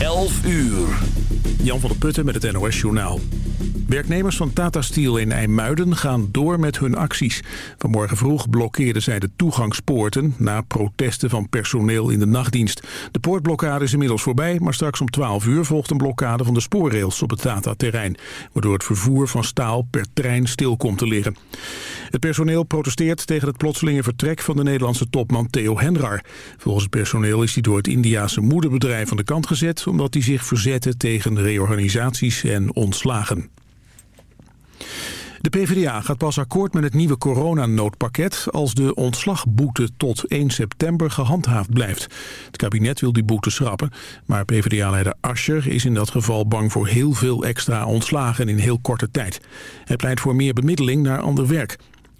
11 uur. Jan van der Putten met het NOS Journaal. Werknemers van Tata Steel in IJmuiden gaan door met hun acties. Vanmorgen vroeg blokkeerden zij de toegangspoorten... na protesten van personeel in de nachtdienst. De poortblokkade is inmiddels voorbij... maar straks om 12 uur volgt een blokkade van de spoorrails op het Tata-terrein... waardoor het vervoer van staal per trein stil komt te liggen. Het personeel protesteert tegen het plotselinge vertrek... van de Nederlandse topman Theo Henrar. Volgens het personeel is hij door het Indiase moederbedrijf aan de kant gezet... omdat hij zich verzette tegen reorganisaties en ontslagen. De PvdA gaat pas akkoord met het nieuwe coronanoodpakket als de ontslagboete tot 1 september gehandhaafd blijft. Het kabinet wil die boete schrappen, maar PvdA-leider Ascher is in dat geval bang voor heel veel extra ontslagen in heel korte tijd. Hij pleit voor meer bemiddeling naar ander werk.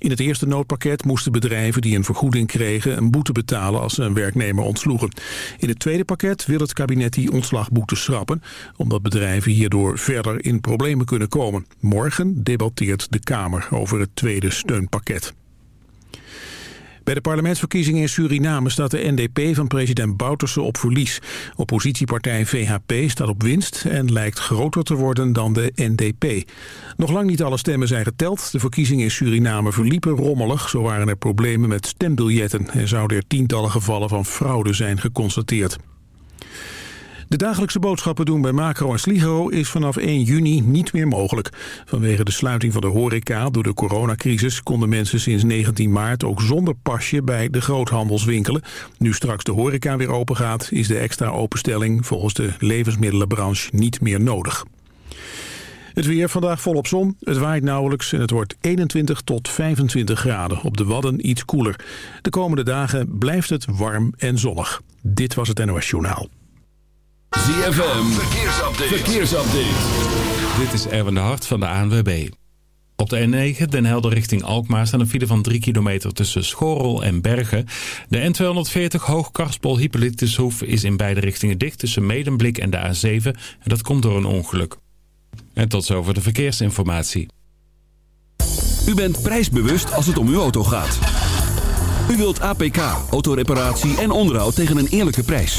In het eerste noodpakket moesten bedrijven die een vergoeding kregen een boete betalen als ze een werknemer ontsloegen. In het tweede pakket wil het kabinet die ontslagboete schrappen, omdat bedrijven hierdoor verder in problemen kunnen komen. Morgen debatteert de Kamer over het tweede steunpakket. Bij de parlementsverkiezingen in Suriname staat de NDP van president Bouterse op verlies. Oppositiepartij VHP staat op winst en lijkt groter te worden dan de NDP. Nog lang niet alle stemmen zijn geteld. De verkiezingen in Suriname verliepen rommelig. Zo waren er problemen met stembiljetten en zouden er tientallen gevallen van fraude zijn geconstateerd. De dagelijkse boodschappen doen bij Macro en Sligro is vanaf 1 juni niet meer mogelijk. Vanwege de sluiting van de horeca door de coronacrisis konden mensen sinds 19 maart ook zonder pasje bij de groothandels winkelen. Nu straks de horeca weer open gaat is de extra openstelling volgens de levensmiddelenbranche niet meer nodig. Het weer vandaag volop zon, het waait nauwelijks en het wordt 21 tot 25 graden. Op de Wadden iets koeler. De komende dagen blijft het warm en zonnig. Dit was het NOS Journaal. ZFM, verkeersupdate. verkeersupdate. Dit is Erwin de Hart van de ANWB. Op de N9, Den Helder richting Alkmaar, staan een file van 3 kilometer tussen Schorrel en Bergen. De N240 Hoogkarspel Hippolytushoef is in beide richtingen dicht tussen Medemblik en de A7. En dat komt door een ongeluk. En tot zover de verkeersinformatie. U bent prijsbewust als het om uw auto gaat. U wilt APK, autoreparatie en onderhoud tegen een eerlijke prijs.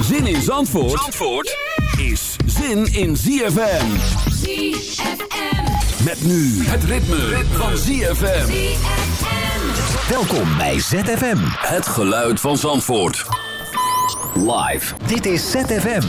Zin in Zandvoort, Zandvoort is zin in ZFM. ZFM. Met nu het ritme, van ZFM. Welkom bij ZFM. Het geluid van Zandvoort. Live. Dit is ZFM.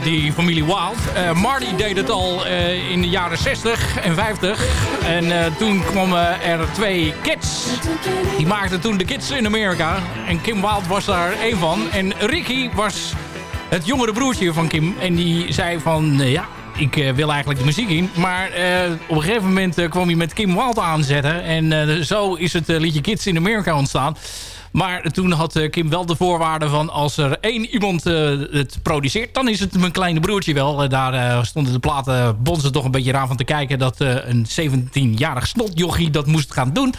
Die familie Wild. Eh, Marty deed het al eh, in de jaren 60 en 50. En eh, toen kwamen er twee kids. Die maakten toen de Kids in Amerika. En Kim Wild was daar één van. En Ricky was het jongere broertje van Kim. En die zei van, eh, ja, ik eh, wil eigenlijk de muziek in. Maar eh, op een gegeven moment eh, kwam hij met Kim Wild aanzetten. En eh, zo is het eh, liedje Kids in America ontstaan. Maar toen had eh, Kim wel de voorwaarden van... als er één iemand eh, het produceert, dan is het mijn kleine broertje wel. Eh, daar stonden de platen bonzen toch een beetje aan van te kijken... dat een 17-jarig snotjochie dat moest gaan doen.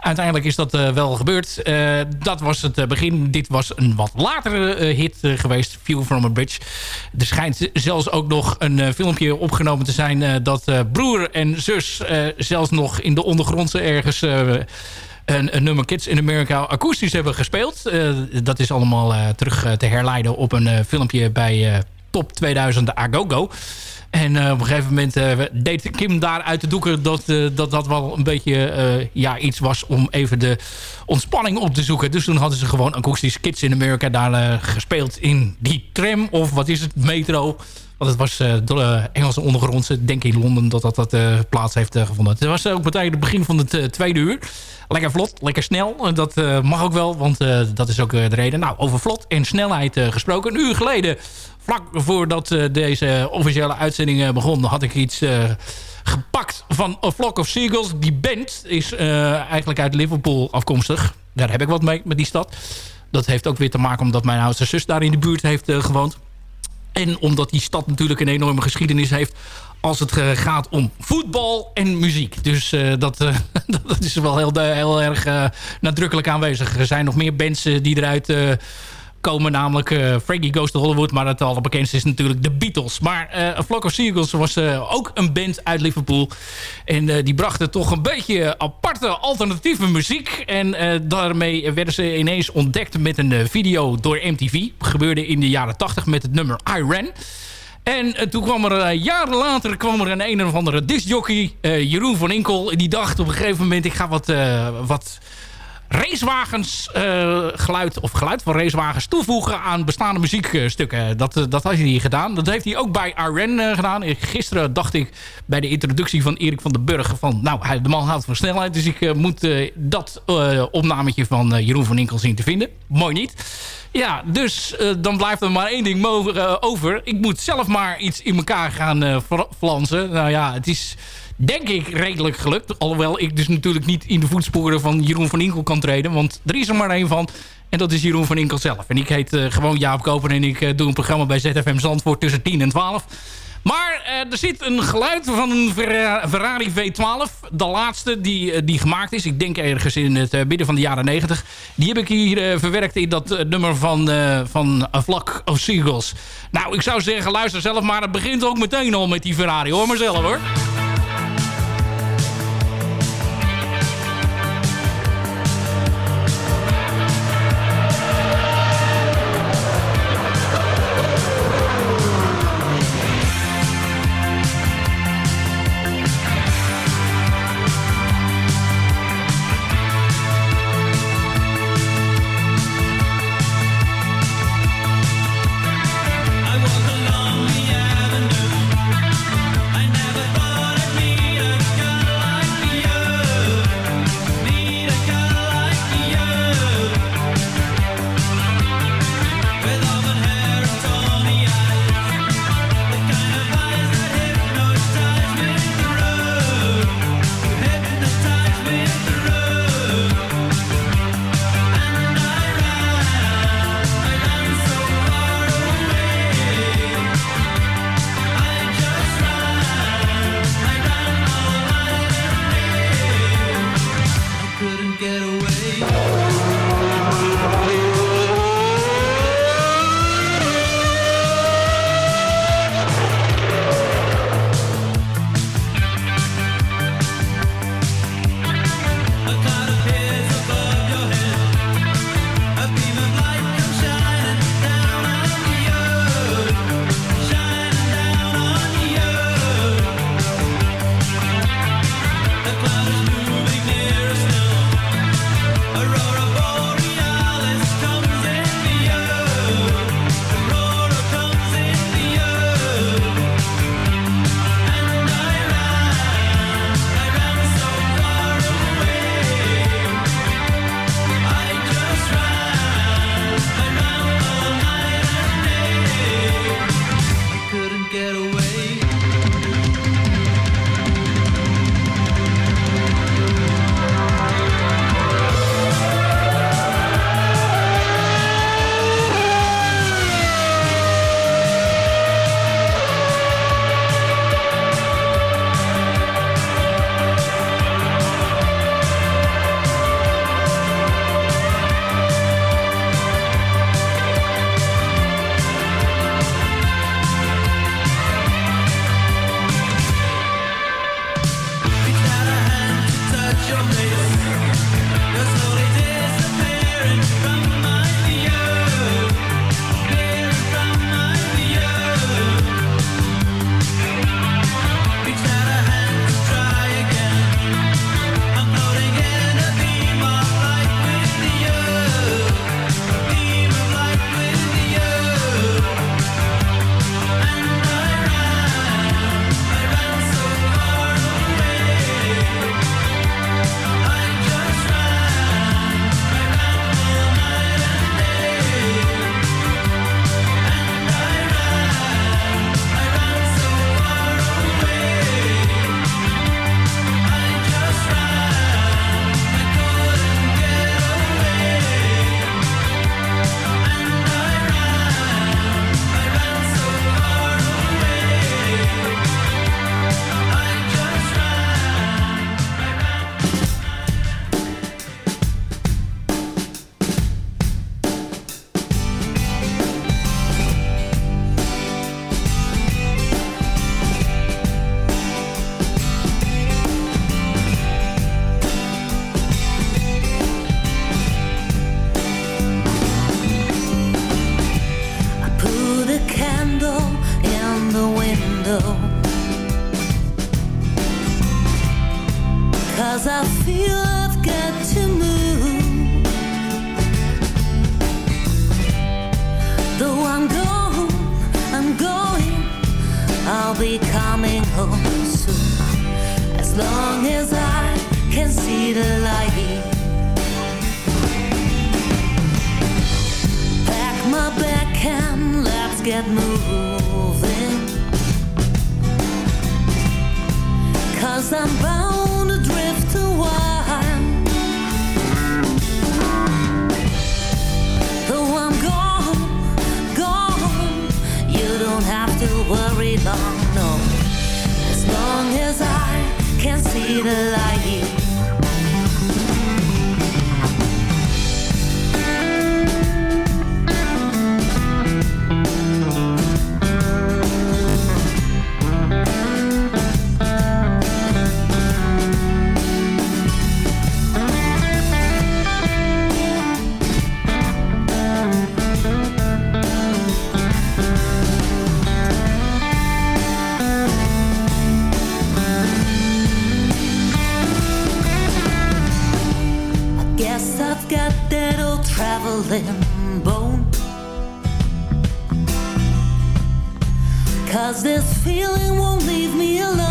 Uiteindelijk is dat wel gebeurd. Dat was het begin. Dit was een wat latere hit geweest, View from a Bridge. Er schijnt zelfs ook nog een filmpje opgenomen te zijn... dat broer en zus zelfs nog in de ondergrondse ergens... een, een nummer Kids in America akoestisch hebben gespeeld. Eh, dat is allemaal eh, terug eh, te herleiden op een filmpje bij Top 2000 Agogo. En op een gegeven moment deed Kim daar uit de doeken dat, dat dat wel een beetje ja, iets was om even de ontspanning op te zoeken. Dus toen hadden ze gewoon akoestisch Kids in America daar gespeeld in die tram of wat is het, metro. Want het was uh, de Engelse ondergrondse, denk in Londen dat dat, dat uh, plaats heeft gevonden. Het was ook meteen het begin van het tweede uur. Lekker vlot, lekker snel. Dat mag ook wel, want dat is ook de reden. Nou, over vlot en snelheid gesproken. Een uur geleden, vlak voordat deze officiële uitzending begon... had ik iets gepakt van A Flock of Seagulls. Die band is eigenlijk uit Liverpool afkomstig. Daar heb ik wat mee met die stad. Dat heeft ook weer te maken omdat mijn oudste zus daar in de buurt heeft gewoond. En omdat die stad natuurlijk een enorme geschiedenis heeft als het gaat om voetbal en muziek. Dus uh, dat, uh, dat is wel heel, heel erg nadrukkelijk aanwezig. Er zijn nog meer bands die eruit komen, namelijk Frankie Goes to Hollywood. Maar het allerbekendste is natuurlijk de Beatles. Maar A Flock of Seagulls was ook een band uit Liverpool. En die brachten toch een beetje aparte alternatieve muziek. En daarmee werden ze ineens ontdekt met een video door MTV. Gebeurde in de jaren 80 met het nummer I Ran. En toen kwam er jaren later kwam er een een of andere discjockey, Jeroen van Inkel. Die dacht op een gegeven moment, ik ga wat, wat racewagens geluid of geluid van racewagens toevoegen aan bestaande muziekstukken. Dat, dat had hij gedaan. Dat heeft hij ook bij Iran gedaan. Gisteren dacht ik bij de introductie van Erik van den Burg van nou, hij, de man houdt van snelheid. Dus ik moet dat opnametje van Jeroen van Inkel zien te vinden. Mooi niet. Ja, dus dan blijft er maar één ding over. Ik moet zelf maar iets in elkaar gaan flansen. Nou ja, het is denk ik redelijk gelukt. Alhoewel ik dus natuurlijk niet in de voetsporen van Jeroen van Inkel kan treden. Want er is er maar één van. En dat is Jeroen van Inkel zelf. En ik heet gewoon Jaap Koper en ik doe een programma bij ZFM Zandvoort tussen 10 en 12. Maar uh, er zit een geluid van een Ferrari V12. De laatste die, die gemaakt is. Ik denk ergens in het midden van de jaren 90. Die heb ik hier verwerkt in dat nummer van, van A Flock of Seagulls. Nou, ik zou zeggen, luister zelf maar. Het begint ook meteen al met die Ferrari. Hoor maar zelf hoor. Moving. Cause I'm bound to drift a while. Though I'm gone, gone, you don't have to worry long, no. As long as I can see the light. Cause this feeling won't leave me alone.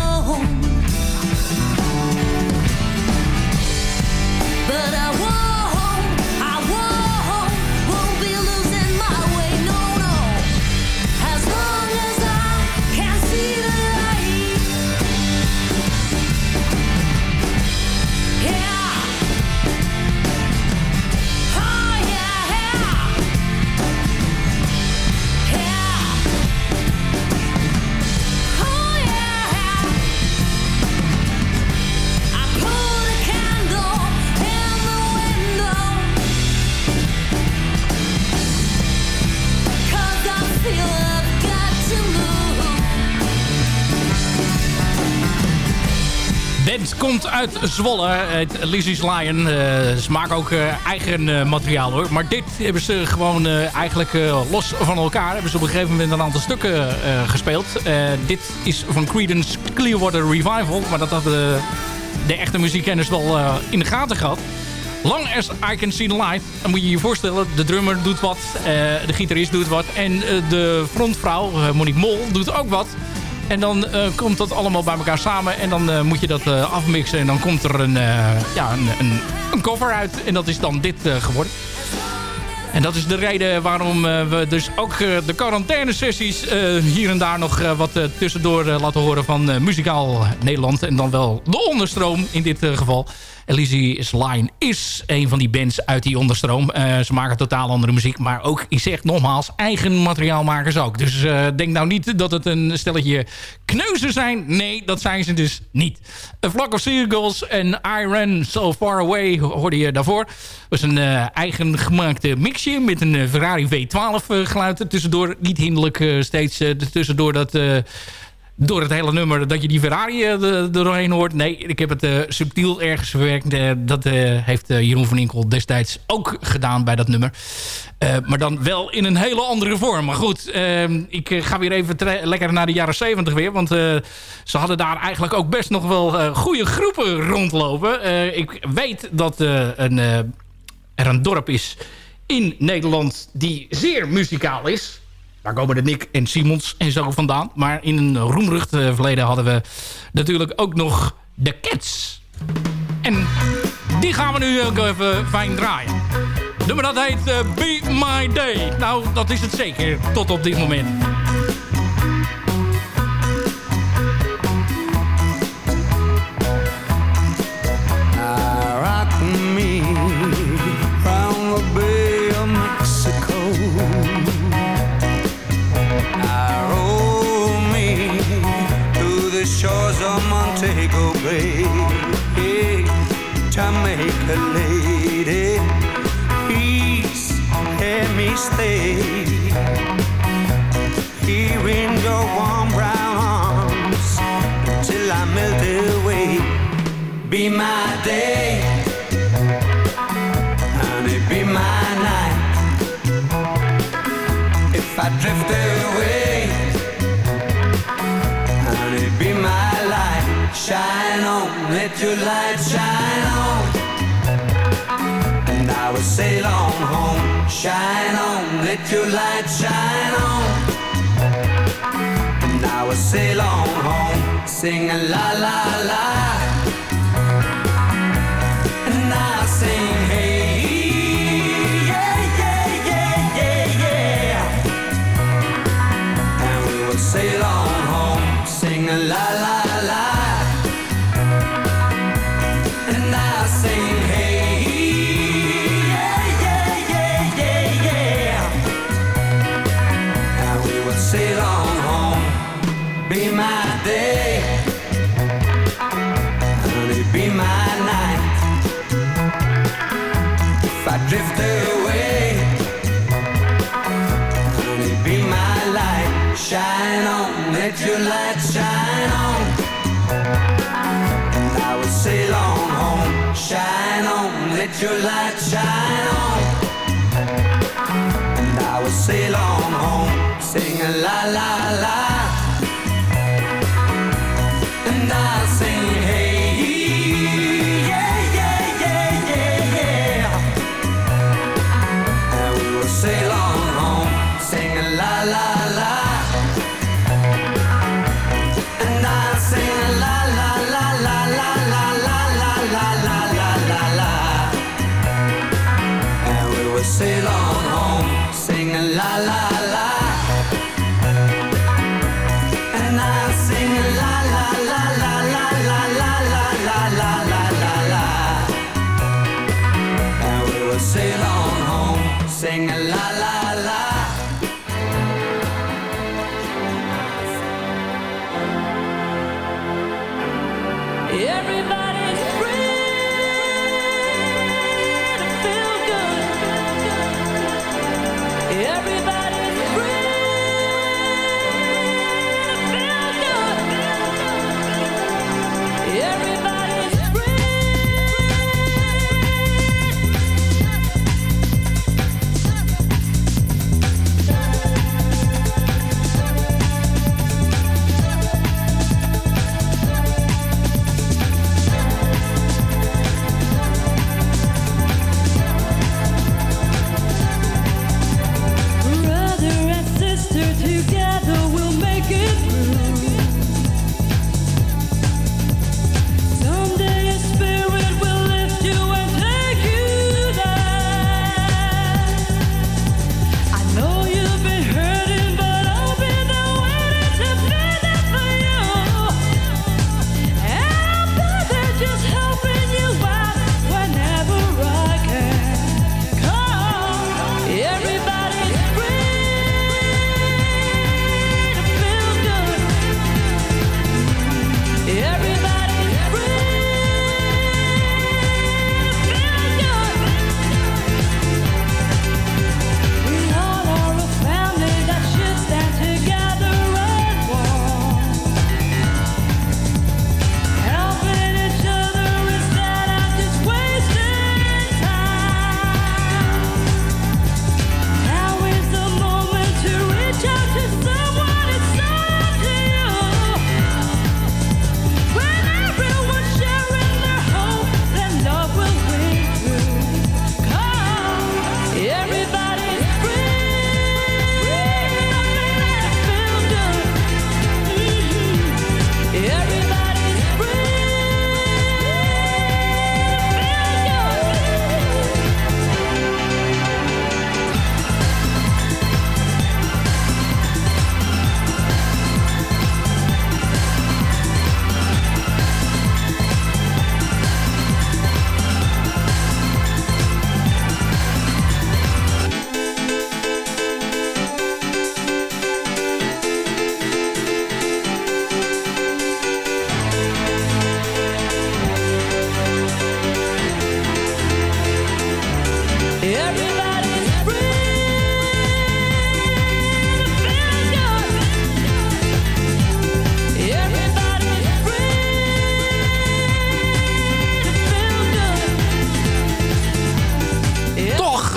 Komt uit Zwolle. Het Lizzie's Lion. Eh, ze maken ook eh, eigen eh, materiaal hoor. Maar dit hebben ze gewoon eigenlijk los van elkaar. Hebben ze op een gegeven moment een aantal stukken gespeeld. Dit is van Creedence Clearwater Revival. Maar dat hadden de, echte muziekkenners wel in de gaten gehad. Long as I can see the light. Dan moet je je voorstellen, de drummer doet wat. de gitarist doet wat. En de frontvrouw, Monique Mol, doet ook wat. En dan eh, komt dat allemaal bij elkaar samen. En dan eh, moet je dat eh, afmixen. En dan komt er een, ja, een, een, een cover uit. En dat is dan dit geworden. En dat is de reden waarom we dus ook de quarantaine-sessies hier en daar nog wat tussendoor laten horen van Muzikaal Nederland. En dan wel de onderstroom in dit geval. Elysi's Line is een van die bands uit die onderstroom. Eh, ze maken totaal andere muziek, maar ook, ik zeg nogmaals, eigen materiaalmakers ook. Dus eh, denk nou niet dat het een stelletje kneuzen zijn. Nee, dat zijn ze dus niet. A Flock of Seagulls en I Ran So Far Away hoorde je daarvoor. was een eh, eigen gemaakte mixje met een Ferrari V12 eh, geluid er tussendoor. Niet hinderlijk steeds tussendoor dat... eh, door het hele nummer dat je die Ferrari eh, er er doorheen hoort. Nee, ik heb het eh, subtiel ergens verwerkt. Eh, dat eh, heeft eh, Jeroen van Inkel destijds ook gedaan bij dat nummer. Eh, maar dan wel in een hele andere vorm. Maar goed, eh, ik eh, ga weer even lekker naar de jaren 70 weer. Want eh, ze hadden daar eigenlijk ook best nog wel eh, goede groepen rondlopen. Eh, ik weet dat eh, een, eh, er een dorp is in Nederland die zeer muzikaal is. Daar komen de Nick en Simons en zo vandaan. Maar in een roemrucht eh, verleden hadden we natuurlijk ook nog de Cats. En die gaan we nu ook even fijn draaien. Nummer dat heet eh, Be My Day. Nou, dat is het zeker tot op dit moment. Stay here in your warm brown arms till I melt away. Be my day, honey, be my night. If I drift away, honey, be my light. Shine on, let your light shine on. And I will sail on. shine on, let your light shine on. And I will sail on home, singing la la la. let your light shine on. And I will sail on home Sing la la la. And I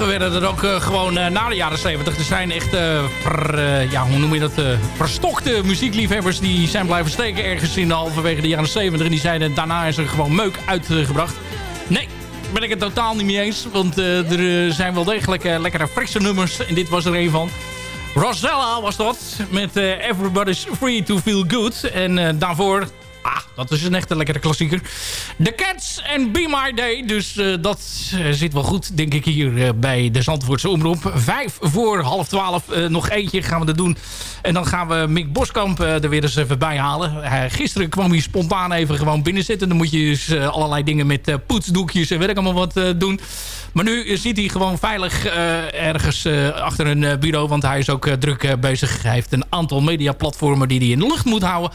werden er ook eh, gewoon eh, na de jaren 70. Er zijn echt, eh, ja, hoe noem je dat, verstokte muziekliefhebbers... die zijn blijven steken ergens in halverwege de jaren 70. En die zeiden, daarna is er gewoon meuk uitgebracht. Nee, ben ik het totaal niet mee eens. Want er zijn wel degelijk lekkere frisse nummers. En dit was er een van. Rosella was dat. Met Everybody's Free to Feel Good. En daarvoor Ah, dat is een echte lekkere klassieker. The Cats en Be My Day. Dus eh, dat eh, zit wel goed, denk ik, hier eh, bij de Zandvoortse Omroep. Vijf voor half twaalf. nog eentje gaan we dat doen. En dan gaan we Mick Boskamp er weer eens even bij halen. Gisteren kwam hij spontaan even gewoon binnenzitten. Dan moet je dus allerlei dingen met poetsdoekjes en weet ik allemaal wat doen. Maar nu zit hij gewoon veilig ergens achter een bureau. Want hij is ook druk bezig. Hij heeft een aantal mediaplatformen die hij in de lucht moet houden.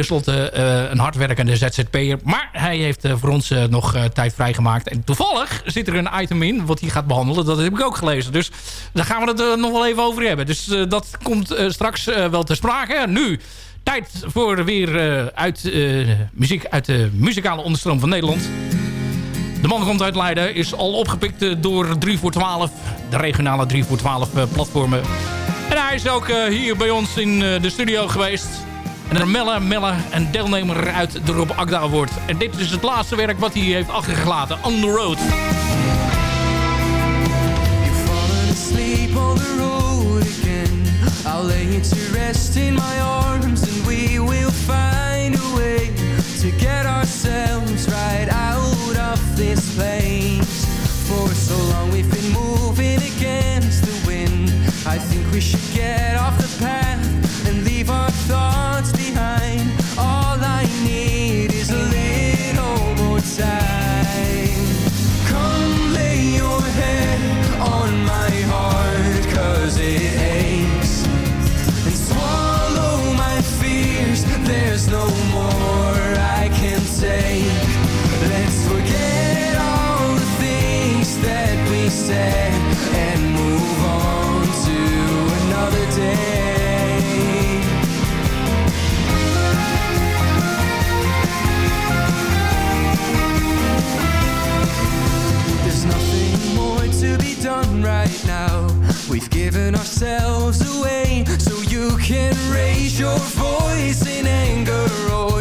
Ten slotte eh, een hardwerkende ZZP'er. Maar hij heeft eh, voor ons eh, nog tijd vrijgemaakt. En toevallig zit er een item in wat hij gaat behandelen. Dat heb ik ook gelezen. Dus daar gaan we het nog wel even over hebben. Dus dat komt straks wel ter sprake. Nu tijd voor weer uit, muziek uit de muzikale onderstroom van Nederland. De man komt uit Leiden, is al opgepikt door 3 voor 12. De regionale 3 voor 12 eh, platformen. En hij is ook hier bij ons in de studio geweest. En een Melle, Melle, een deelnemer uit de Rob Akda wordt. En dit is het laatste werk wat hij heeft achtergelaten. On the Road. fallen asleep on the road again. I'll lay you to rest in my arms, and we will find a way to get ourselves right out of this place. For so long we've been moving against the wind. I think we should get off the path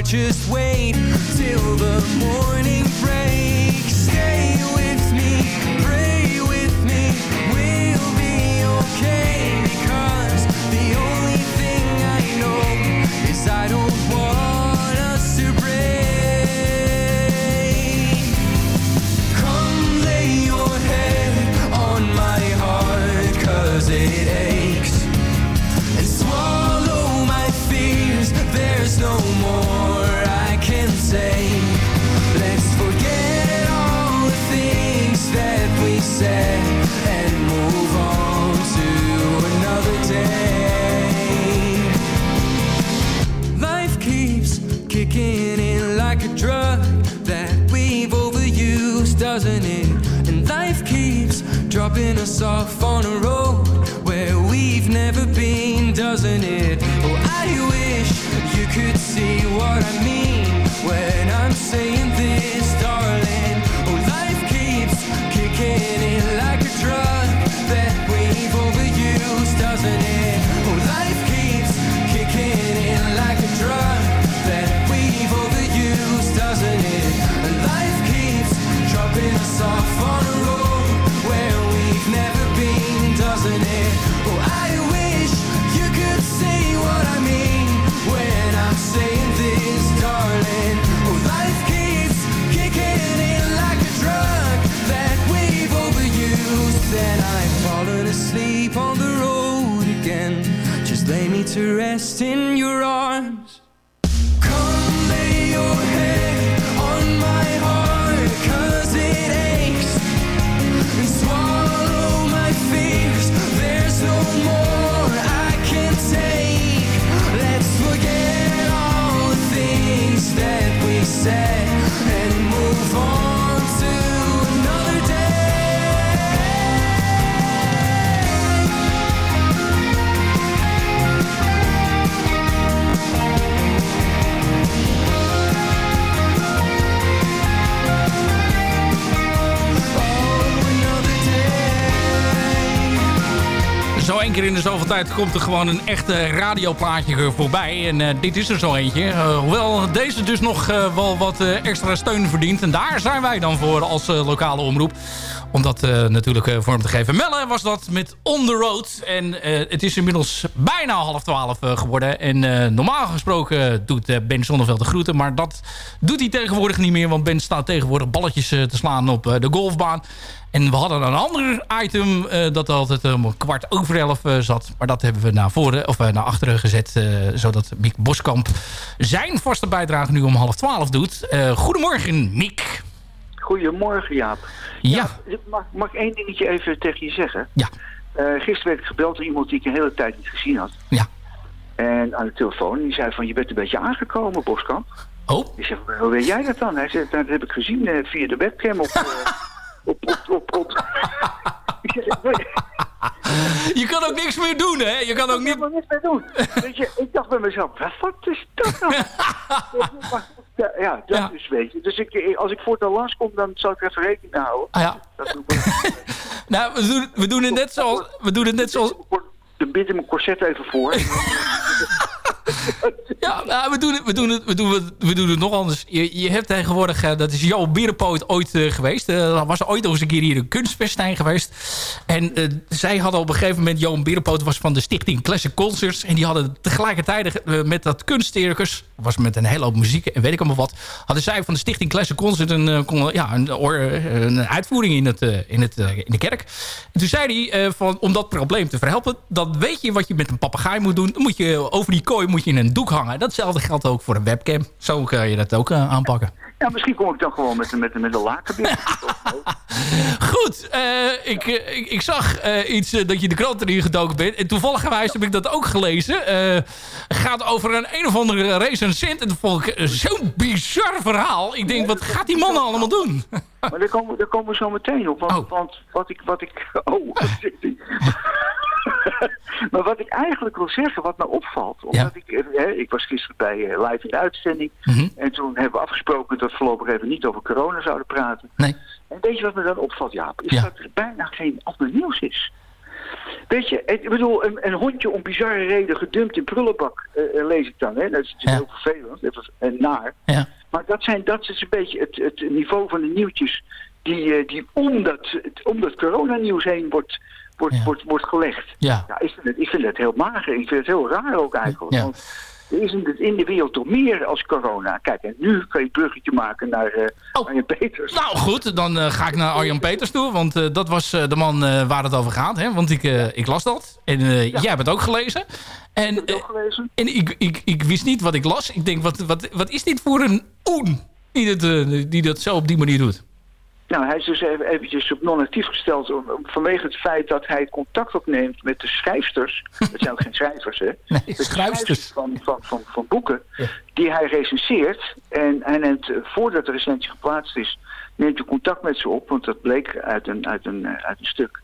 just wait till the morning kicking in like a drug that we've overused, doesn't it? And life keeps dropping us off on a road where we've never been, doesn't it? Oh, I wish you could see what I mean to rest in één keer in de zoveel tijd komt er gewoon een echte radioplaatje voorbij. En eh, dit is er zo eentje. Eh, hoewel deze dus nog eh, wel wat extra steun verdient. En daar zijn wij dan voor als lokale omroep. Om dat eh, natuurlijk eh, vorm te geven. Melle was dat met On The Road. En eh, het is inmiddels bijna half twaalf geworden. En normaal gesproken doet Ben Zonneveld de groeten. Maar dat doet hij tegenwoordig niet meer. Want Ben staat tegenwoordig balletjes te slaan op de golfbaan. En we hadden een ander item dat altijd om kwart over elf zat. Maar dat hebben we naar voren of naar achteren gezet. zodat Miek Boskamp zijn vaste bijdrage nu om half twaalf doet. Goedemorgen, Miek. Goedemorgen, Jaap. Ja. Mag, mag ik één dingetje even tegen je zeggen? Ja. Eh, gisteren werd ik gebeld door iemand die ik een hele tijd niet gezien had. Ja. En aan de telefoon. Die zei van, je bent een beetje aangekomen, Boskamp. Oh. Ik zeg, hoe weet jij dat dan? Hij zegt, nou, dat heb ik gezien eh, via de webcam op... eh, op, op, op, op. ik zeg, "Nee, Je kan ook niks meer doen, hè? Je kan ook ik niet... kan er niks mee doen. Weet je, ik dacht bij mezelf, wat, wat is dat nou? ja, ja, dat Ja. is, weet je. Dus ik, ik- als ik voortaan langskom, dan zal ik er even rekening mee houden. Ah, ja. Dat doe ik. Nou, we doen, we doen het net zoals... We doen het net zoals... Dan bind ik mijn corset even voor. Ja, nou, we, doen het, we, doen het, we, doen we doen het nog anders. Je, je hebt tegenwoordig, eh, dat is jouw Bierenpoot ooit eh, geweest. Eh, er was ooit nog eens een keer hier een kunstfestijn geweest. En zij hadden op een gegeven moment, Johan Bierenpoot was van de stichting Classic Concerts. En die hadden tegelijkertijd met dat kunstcircus, was met een hele hoop muziek en weet ik allemaal wat, hadden zij van de stichting Classic Concert een, ja, een, een uitvoering in, het, in, het, in de kerk. En toen zei hij, van, om dat probleem te verhelpen, dan weet je wat je met een papegaai moet doen. Dan moet je over die kooi moet je een doek hangen. Datzelfde geldt ook voor een webcam. Zo kun je dat ook eh, aanpakken. Ja, misschien kom ik dan gewoon met, met, met een laken binnen. Goed, eh, ik, eh, ik, ik zag iets dat je de krant erin gedoken bent. En toevallig heb ik dat ook gelezen. Gaat over een een of andere recensent. En dat vond ik zo'n bizar verhaal. Ik denk, wat gaat die man allemaal doen? Maar daar komen, daar komen we zo meteen op. Want, want wat ik... Wat ik oh, maar wat ik eigenlijk wil zeggen, wat me opvalt... Omdat ik, hè, ik was gisteren bij eh, live in de uitzending... en toen hebben we afgesproken dat we voorlopig even niet over corona zouden praten. Nee. En weet je wat me dan opvalt, Jaap? Is dat er bijna geen ander nieuws is. Weet je, ik bedoel, een, een hondje om bizarre reden gedumpt in prullenbak eh, eh, lees ik dan. Hè? Dat is natuurlijk heel vervelend en naar. Ja. Maar dat, zijn, dat is een beetje het, het niveau van de nieuwtjes die, eh, die om, dat, om dat coronanieuws heen wordt, wordt, wordt, wordt gelegd. Ja. ik, vind het, ik vind het heel mager. Ik vind het heel raar ook eigenlijk. Ja. Want is in de, in de wereld toch meer als corona. Kijk, en nu kan je het bruggetje maken naar eh Arjen Peters. Nou goed, dan eh, ga ik naar Arjan Peters toe. Want eh, dat was de man waar het over gaat. Hè? Want ik, ik las dat. En eh, jij hebt het ook gelezen. En, eh, en ik, ik, ik wist niet wat ik las. Ik denk, wat, wat, wat is dit voor een oen die dat, die dat zo op die manier doet? Nou, hij is dus even, eventjes op non-actief gesteld om- om- vanwege het feit dat hij contact opneemt met de schrijfsters. Dat zijn ook geen schrijvers, hè? de schrijfsters van, van, van, van boeken die hij recenseert. En hij neemt, eh, voordat de recensie geplaatst is, neemt hij contact met ze op. Want dat bleek uit een, uit een, eh, uit een stuk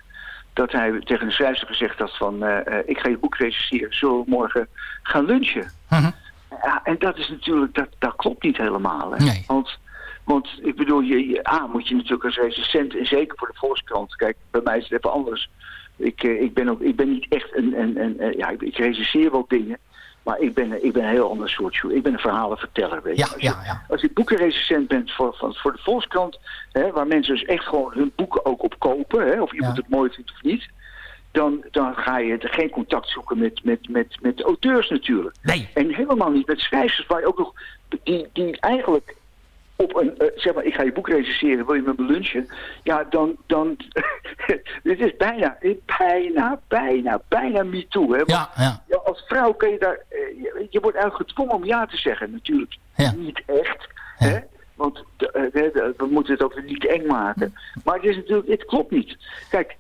dat hij tegen de schrijfster gezegd had van... eh, ik ga je boek recenseren, zullen we morgen gaan lunchen? Ja, en dat is natuurlijk, dat, dat klopt niet helemaal. Hè? Want, want ik bedoel, je, je, A, moet je natuurlijk als recensent, en zeker voor de Volkskrant, kijk, bij mij is het even anders. Ik, eh, ik, ben, ook, ik ben niet echt een, een, een, een- ja, ik, ik recenseer wel dingen, maar ik ben, ik ben een heel ander soort. Ik ben een verhalenverteller, weet je. als, je als je boekenrecensent bent voor, voor, voor de Volkskrant, hè, waar mensen dus echt gewoon hun boeken ook op kopen, hè, of iemand het mooi vindt of niet, dan, dan ga je er geen contact zoeken met, met, met, met auteurs natuurlijk. Nee. En helemaal niet met schrijvers, waar je ook nog, die, die eigenlijk op een, eh, zeg maar, ik ga je boek recenseren, wil je met me lunchen? Ja, dan, dan, dit is bijna, bijna, bijna, bijna me too, hè. Want, Ja, ja. ja, als vrouw kun je daar, eh, je, je wordt eigenlijk gedwongen om ja te zeggen, natuurlijk. Niet echt, hè. Want de- eh, de- de- we moeten het ook niet eng maken. Maar het is natuurlijk, het klopt niet. Kijk,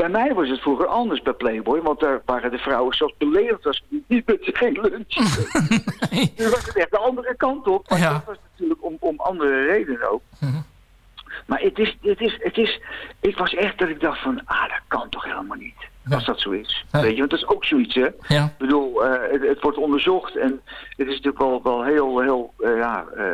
bij mij was het vroeger anders bij Playboy, want daar waren de vrouwen zelfs beledigd als niet met ze geen lunch. nu was het echt de andere kant op, maar dat was natuurlijk om, om andere redenen ook. Maar het is, het is, het is, ik was echt dat ik dacht van, ah, dat kan toch helemaal niet. Als dat zo is. Weet je, want dat is ook zoiets, hè. Ja. Ik bedoel, eh, het, het wordt onderzocht en het is natuurlijk wel, wel heel, heel eh, ja, eh,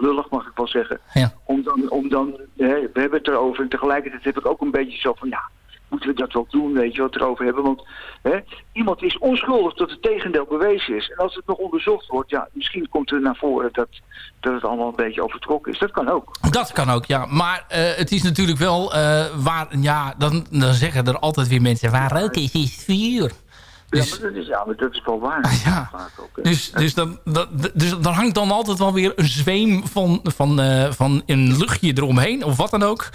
lullig, mag ik wel zeggen. Ja. Om dan, om dan we hebben het erover en tegelijkertijd heb ik ook een beetje zo van, ja, moeten we dat wel doen, weet je, wat erover hebben. Want hè, iemand is onschuldig tot het tegendeel bewezen is. En als het nog onderzocht wordt, ja, misschien komt er naar voren dat, dat het allemaal een beetje overtrokken is. Dat kan ook. Dat kan ook, ja. Maar eh, het is natuurlijk wel eh, waar... Ja, dan, dan zeggen er altijd weer mensen... Waar rook is, is vuur. ja, maar dat is, ja, maar dat is wel waar. Dus- Ja. Ook. Dus, dus, dan, dat, dus dan hangt dan altijd wel weer een zweem van, van, eh, van een luchtje eromheen. Of wat dan ook.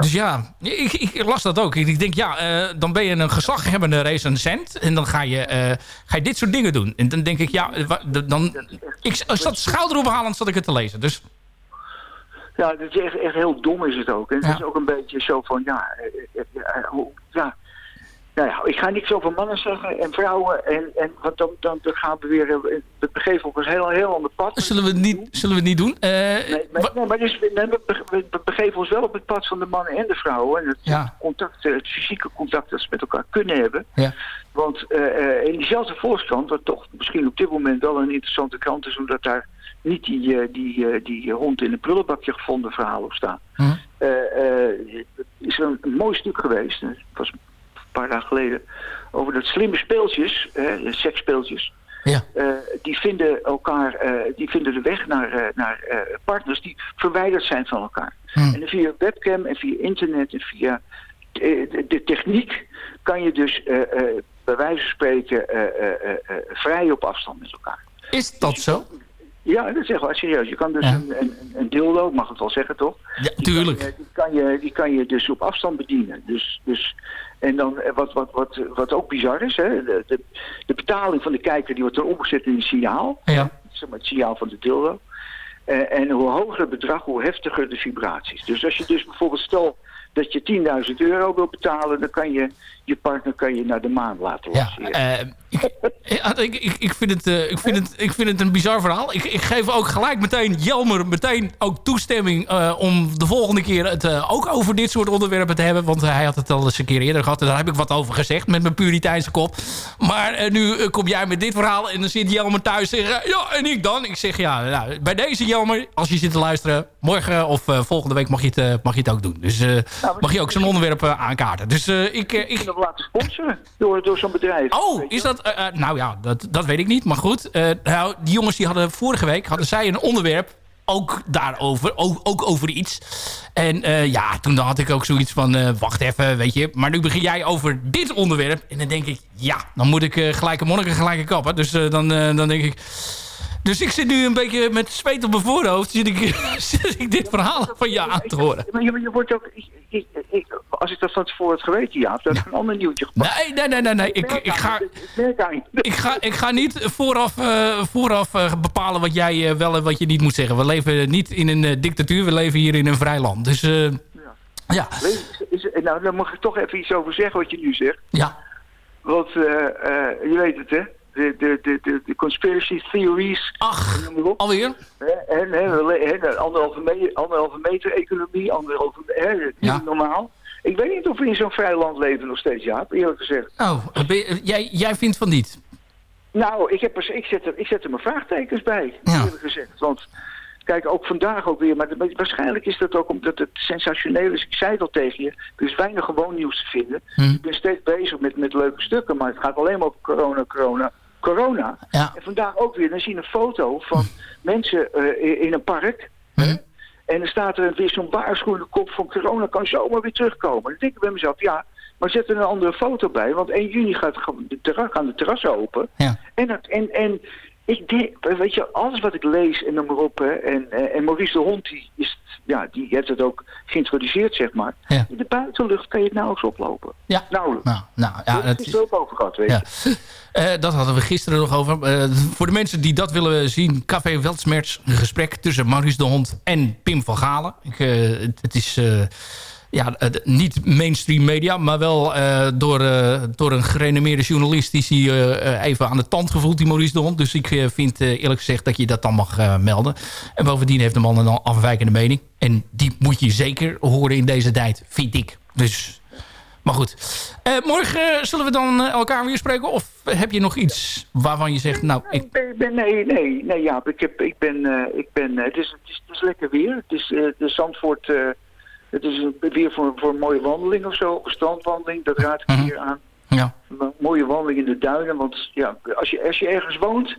Dus ja, ik, ik las dat ook. Ik denk, ja, eh, dan ben je een gezaghebbende recensent. En dan ga je, eh, ga je dit soort dingen doen. En dan denk ik, ja, dan... Ik zat schouderophalend zat ik het te lezen. Dus Ja, dat is echt, echt heel dom is het ook. En het is ook een beetje zo van, ja, eh, hoe- ja, nou ja, ik ga niks over mannen zeggen en vrouwen. En, en want dan, dan, dan gaan we weer, eh, we begeven ons een heel, heel ander pad. zullen we het niet, zullen we het niet doen? Eh, Nee, maar, nee, maar dus, we, be- we be- begeven ons wel op het pad van de mannen en de vrouwen. En het, Ja. contact, eh, het fysieke contact dat ze met elkaar kunnen hebben. Ja. Want in diezelfde Volkskrant, wat toch misschien op dit moment wel een interessante krant is... omdat daar niet die, die, die hond in een prullenbakje gevonden verhaal op staat... Hm. eh, eh, is een, mooi stuk geweest, het was geleden... over dat slimme speeltjes, eh, seksspeeltjes... Ja. Eh, die vinden elkaar, eh, die vinden de weg naar, eh, naar partners die verwijderd zijn van elkaar. Hm. En via webcam en via internet en via de, de techniek kan je dus bij wijze van spreken vrij op afstand met elkaar. is dat zo? Ja, dat zeg wel serieus. Je kan dus Ja. een, een, een dildo, mag het wel zeggen toch? Ja, tuurlijk. Die kan je, die kan je dus op afstand bedienen. Dus, dus, en dan eh, wat, wat, wat, wat ook bizar is, hè, de, de, de betaling van de kijker die wordt dan omgezet in een signaal. Ja. Zeg maar het signaal van de dildo. Eh, en hoe hoger het bedrag, hoe heftiger de vibraties. Dus als je dus bijvoorbeeld stel dat je 10.000 euro wil betalen, dan kan je je partner kan je naar de maan laten Ja, lanceren. eh, ik, ik, ik, ik, vind het, eh, ik, vind het, ik vind het een bizar verhaal. Ik, ik geef ook gelijk meteen Jelmer meteen ook toestemming eh, om de volgende keer het eh, ook over dit soort onderwerpen te hebben. Want hij had het al eens een keer eerder gehad en daar heb ik wat over gezegd met mijn Puriteinse kop. Maar eh, nu eh, kom jij met dit verhaal en dan zit Jelmer thuis en ja en ik dan? Ik zeg ja, nou, bij deze Jelmer, als je zit te luisteren, morgen of eh, volgende week mag je het, eh, mag je het ook doen. Dus eh, mag je ook zo'n onderwerp eh, aankaarten. Dus eh, ik, eh, ik, kunnen we laten sponsoren door, door zo'n bedrijf. Oh, is dat... nou ja, dat, dat weet ik niet. Maar goed, nou, die jongens die hadden vorige week... hadden zij een onderwerp ook daarover, ook, ook over iets. En ja, toen had ik ook zoiets van... wacht even, weet je. Maar nu begin jij over dit onderwerp. En dan denk ik, ja, dan moet ik gelijke monniken gelijke kappen. Dus dan, dan denk ik... Dus ik zit nu een beetje met zweet op mijn voorhoofd... zit ik, zit ik dit verhaal van je aan te horen. Maar je, wordt ook... Ik, ik, ik- als ik dat van tevoren had geweten, Jaap, dan had ik een ander nieuwtje gepakt. Nee, nee, nee, nee. nee. Ik, ik, ga, ik, ga, ik ga niet vooraf, eh, vooraf eh, bepalen wat jij eh, wel en wat je niet moet zeggen. We leven niet in een dictatuur, we leven hier in een vrij land. Dus eh, ja. Is- nou, daar mag ik toch even iets over zeggen wat je nu zegt. Ja. Want je weet het, hè? De, de, de, de, de conspiracy theories. Ach, alweer? En, de anderhalve, me anderhalve meter economie, anderhalve, hè, Ja. normaal. Ik weet niet of we in zo'n vrij land leven nog steeds, Jaap, eerlijk gezegd. Oh, je- jij, jij vindt van niet? Nou, ik, heb er, ik, zet er, ik zet er mijn vraagtekens bij, eerlijk gezegd. Want kijk, ook vandaag ook weer, maar waarschijnlijk is dat ook omdat het sensationeel is. Ik zei het al tegen je, er is weinig gewoon nieuws te vinden. Hm. Ik ben steeds bezig met, met leuke stukken, maar het gaat alleen maar over corona, corona, corona. Ja. En vandaag ook weer, dan zie je een foto van mensen eh, in, een park. Hm. En dan staat er weer zo'n waarschuwende kop van corona kan zomaar weer terugkomen. Dan denk ik bij mezelf, ja, maar zet er een andere foto bij. Want 1 juni gaat de terras, gaan de terrassen open. Ja. En, dat, en, en ik denk, weet je, alles wat ik lees en noem maar op. Hè, en, eh, en Maurice de Hond, die, is, ja, die heeft het ook geïntroduceerd, zeg maar. Ja. In de buitenlucht kan je het nauwelijks oplopen. Ja. Nauwelijks. Nou, nou ja, het is ook over gehad, weet je. Eh, dat hadden we gisteren nog over. Eh, voor de mensen die dat willen zien... Café Weltsmerts, een gesprek tussen Maurice de Hond en Pim van Galen. Ik, eh, het, het is... ja, eh, niet mainstream media, maar wel eh, door, eh, door een gerenommeerde journalist... is hij even aan de tand gevoeld, die Maurice de Hond. Dus ik vind eerlijk gezegd dat je dat dan mag melden. En bovendien heeft de man een afwijkende mening. En die moet je zeker horen in deze tijd, vind ik. Dus... Maar goed. Morgen zullen we dan elkaar weer spreken? Of heb je nog iets waarvan je zegt... Nou, ik, ben, nee, nee, nee, Jaap. Ik, heb, ik ben, ik ben, het, is, het, is, het is lekker weer. Het is, de Zandvoort, Het is een, weer voor, voor een mooie wandeling of zo, een strandwandeling, dat raad ik hier aan. Ja. Een mooie wandeling in de duinen, want ja, als, je, als je ergens woont,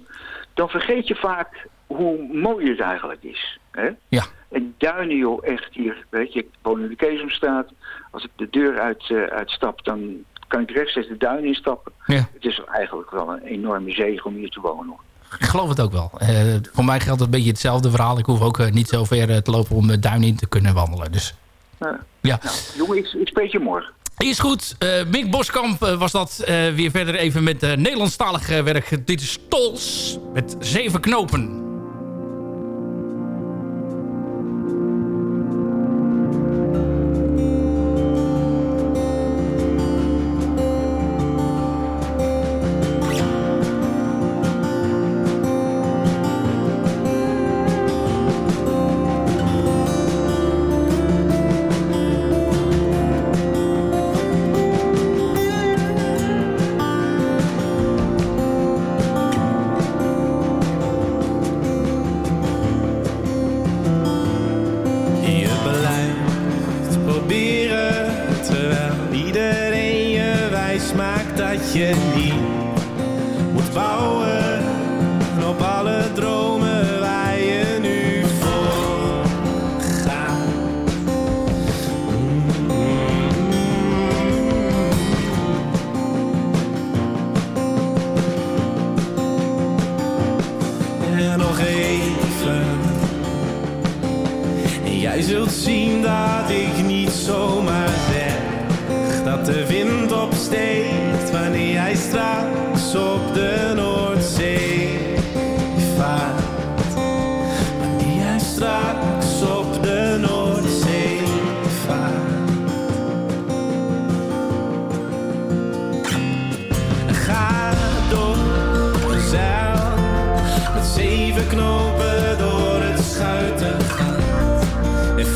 dan vergeet je vaak hoe mooi het eigenlijk is. Hè? Ja. En duinen, joh, echt hier, weet je, ik woon in de Keesomstraat. Als ik de deur uit, eh, uitstap, dan kan ik rechtstreeks de duinen instappen. Ja. Het is eigenlijk wel een enorme zegen om hier te wonen. hoor. Ik geloof het ook wel. Eh, voor mij geldt het een beetje hetzelfde verhaal. Ik hoef ook eh, niet zo ver te lopen om de duin in te kunnen wandelen. Dus Ja. ja. Nou, jongen, ik, ik spreek je morgen. Is goed. Eh Mick Boskamp eh, was dat. Eh, weer verder even met uh, Nederlandstalig eh, werk. Dit is Tols met zeven knopen.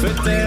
En vertel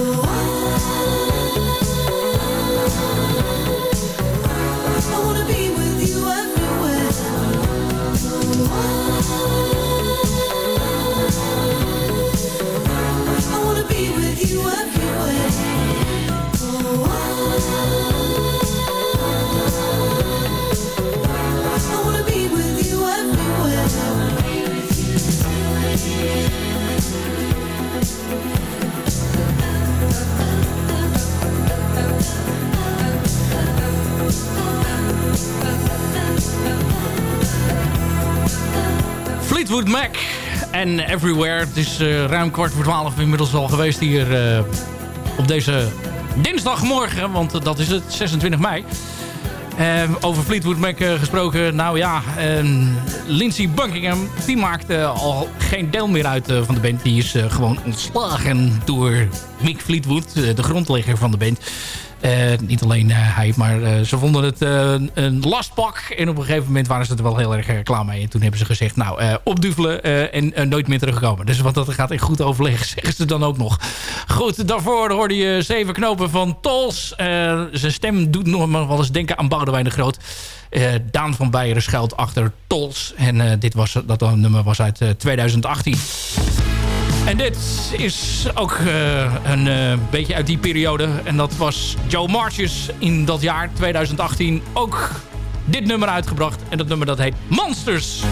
Oh. Mac en Everywhere. Het is eh, ruim kwart voor twaalf inmiddels al geweest hier eh, op deze dinsdagmorgen. Want eh, dat is het, 26 mei. Eh, over Fleetwood Mac gesproken. Nou ja, eh, Lindsey Buckingham die maakt eh, al geen deel meer uit van de band. Die is gewoon ontslagen door Mick Fleetwood, de grondlegger van de band. Eh, niet alleen eh, hij, maar eh, ze vonden het een lastpak. En op een gegeven moment waren ze er wel heel erg klaar mee. En toen hebben ze gezegd, nou, opduvelen en nooit meer terugkomen. Dus wat dat gaat in goed overleg, zeggen ze dan ook nog. Goed, daarvoor hoorde je zeven knopen van Tols. Zijn stem doet nog maar wel eens denken aan Boudewijn de Groot. Daan van Beieren schuilt achter Tols. En dit was, dat nummer was uit eh, 2018. En dit is ook eh, een eh, beetje uit die periode. En dat was Joe Marches in dat jaar 2018 ook dit nummer uitgebracht. En dat nummer dat heet Monsters.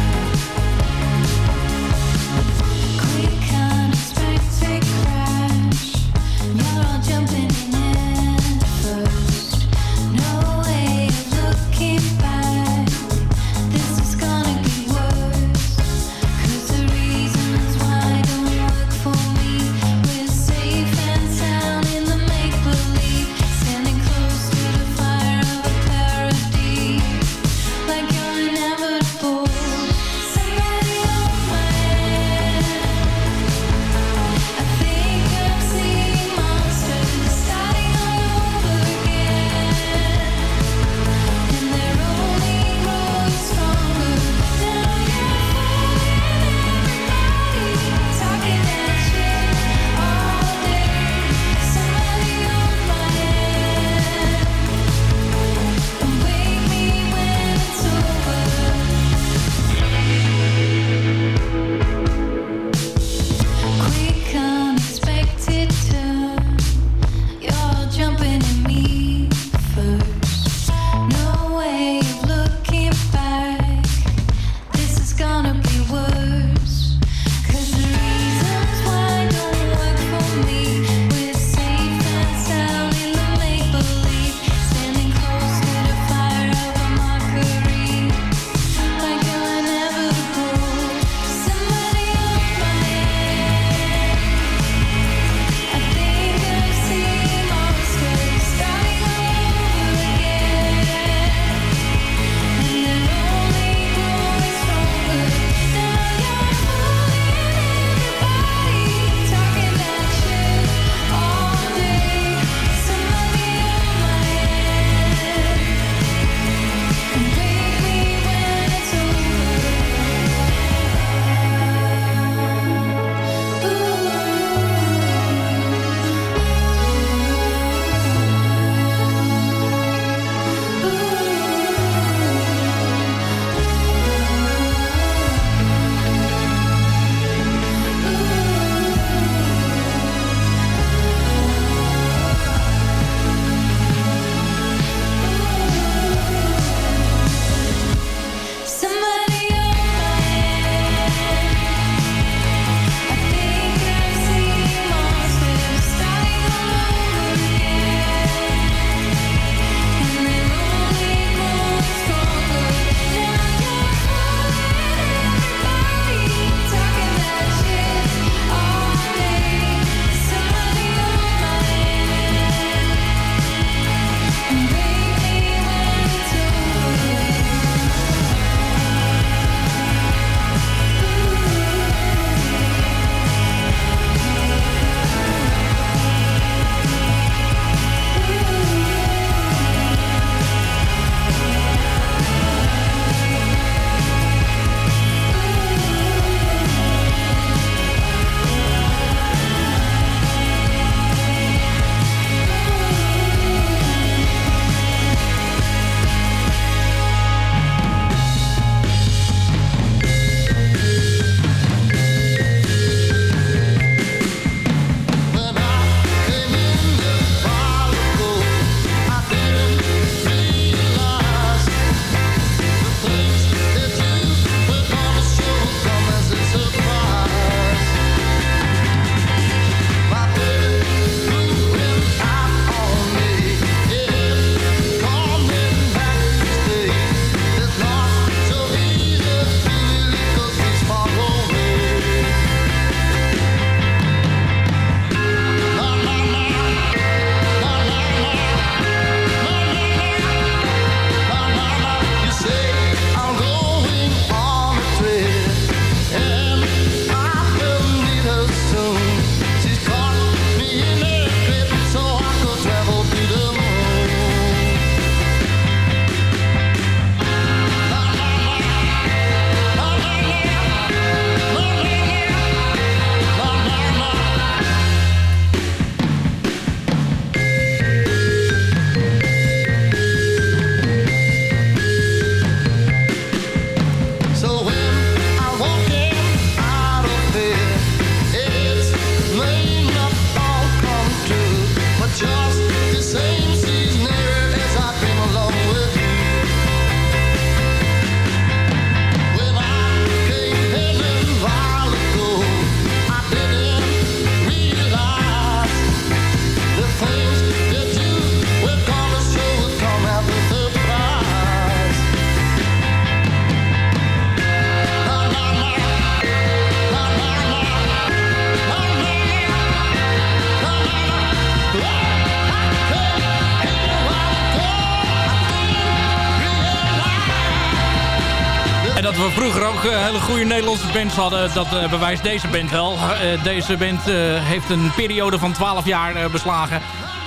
Goede Nederlandse bands hadden, dat eh, bewijst deze band wel. Eh, deze band eh, heeft een periode van 12 jaar beslagen.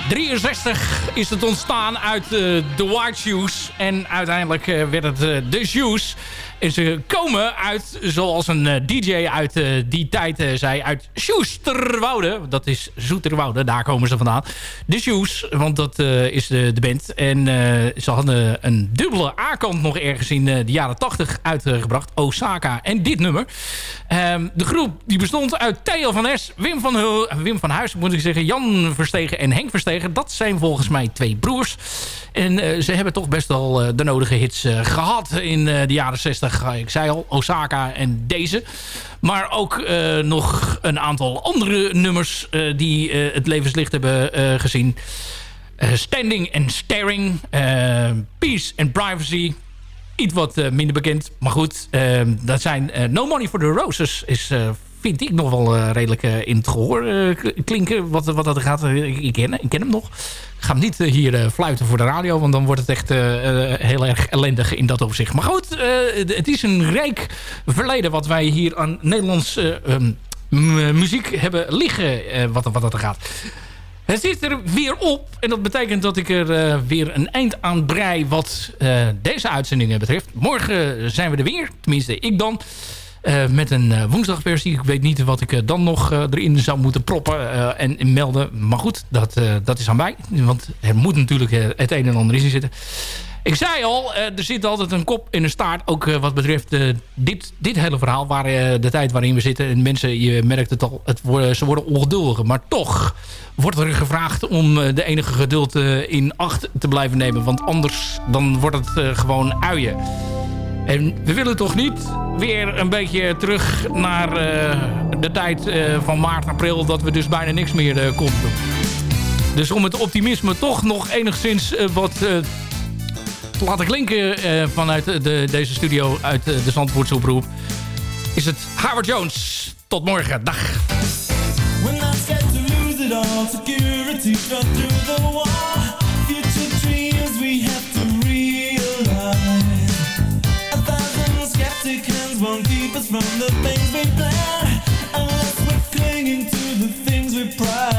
63 is het ontstaan uit The White Shoes. En uiteindelijk werd het The Shoes. En ze uit, zoals een eh, DJ uit eh, die tijd eh, zei, uit Soesterwoude. Dat is Zoeterwoude, daar komen ze vandaan. The Shoes, want dat is de, de band. En ze hadden een dubbele A-kant nog ergens in de jaren 80 uitgebracht. Osaka en dit nummer. Ehm, de groep die bestond uit Theo van Es, Wim van, Hul, Wim van Huis, moet ik zeggen, Jan Verstegen en Henk Verstegen. Dat zijn volgens mij twee broers. En ze hebben toch best wel de nodige hits eh, gehad in de jaren 60. Ik zei al, Osaka en deze. Maar ook eh, nog een aantal andere nummers eh, die eh, het levenslicht hebben gezien. Standing and Staring. Peace and Privacy. Iets wat minder bekend. Maar goed, dat zijn No Money for the Roses. Is, vind ik nog wel eh, redelijk eh, in het gehoor eh, klinken. Wat, wat dat gaat. Ik, ik, ken, ik ken hem nog. Ik ga hem niet hier fluiten voor de radio. Want dan wordt het echt heel erg ellendig in dat opzicht. Maar goed, het- is een rijk verleden wat wij hier aan Nederlands eh, ehm, muziek hebben liggen. wat, wat dat gaat. Het zit er weer op. En dat betekent dat ik er weer een eind aan brei wat deze uitzendingen betreft. Morgen zijn we er weer. Tenminste, ik dan. Eh, met een eh, woensdagversie. Ik weet niet wat ik eh, dan nog erin zou moeten proppen en, en melden. Maar goed, dat, dat is aan mij. Want er moet natuurlijk het een en ander in zitten. Ik zei al, er zit altijd een kop in een staart. Ook wat betreft dit, dit hele verhaal. Waar, de tijd waarin we zitten. En mensen, je merkt het al, het ze worden ongeduldiger. Maar toch wordt er gevraagd om de enige geduld in acht te blijven nemen. Want anders dan wordt het gewoon uien. En we willen toch niet weer een beetje terug naar eh, de tijd eh, van maart, april... dat we dus bijna niks meer eh, konden doen. Dus om het optimisme toch nog enigszins wat te laten klinken vanuit de, deze studio uit de Zandvoortse is het Howard Jones. Tot morgen. Dag. From the things we plan. Unless we're clinging to the things we prize.